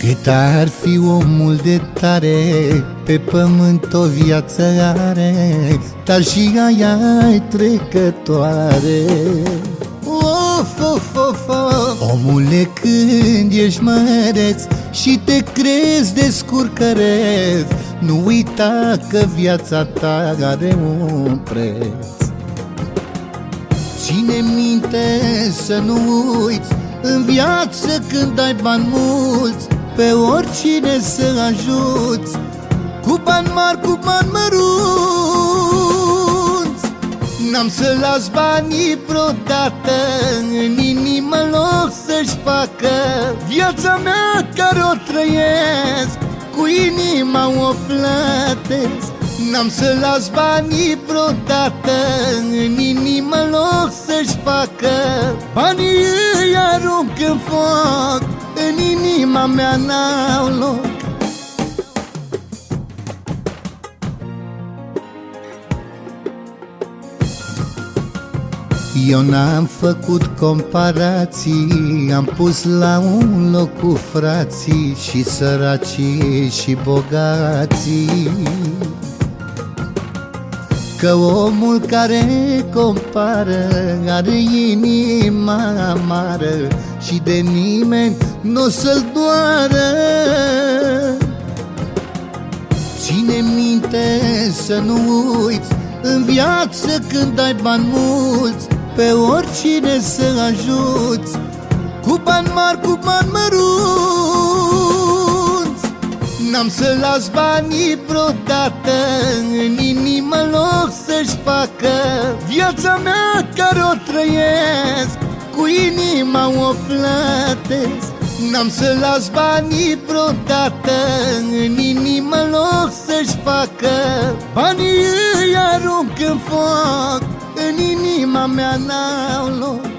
Cât ar fi omul de tare Pe pământ o viață are Dar și aia e trecătoare Of, of, of, of. Omule, când ești măreț Și te crezi descurcăreț Nu uita că viața ta are un preț Ține minte să nu uiți În viață când ai bani mulți pe oricine să ajuți Cu bani mari, cu bani mărunți. N-am să las banii vreodată În inimă loc să-și facă Viața mea care o trăiesc Cu inima o plătesc. N-am să las banii vreodată În inimă loc să-și facă Banii îi arunc în foc. în inima mea n-au loc. Eu n-am făcut comparații Am pus la un loc cu frații Și săracii și bogații Că omul care compară Are inima amară Și de nimeni nu o să-l doară. Ține minte să nu uiți În viață când ai bani mulți Pe oricine să ajuți. Cu bani mari, cu bani mărunți N-am să las banii vreodată În inimă loc să-și facă Viața mea care o trăiesc. Cu inima o plătesc. N-am să las banii vreodată În inimă loc să-și facă Banii îi arunc în foc. În inima mea n-au loc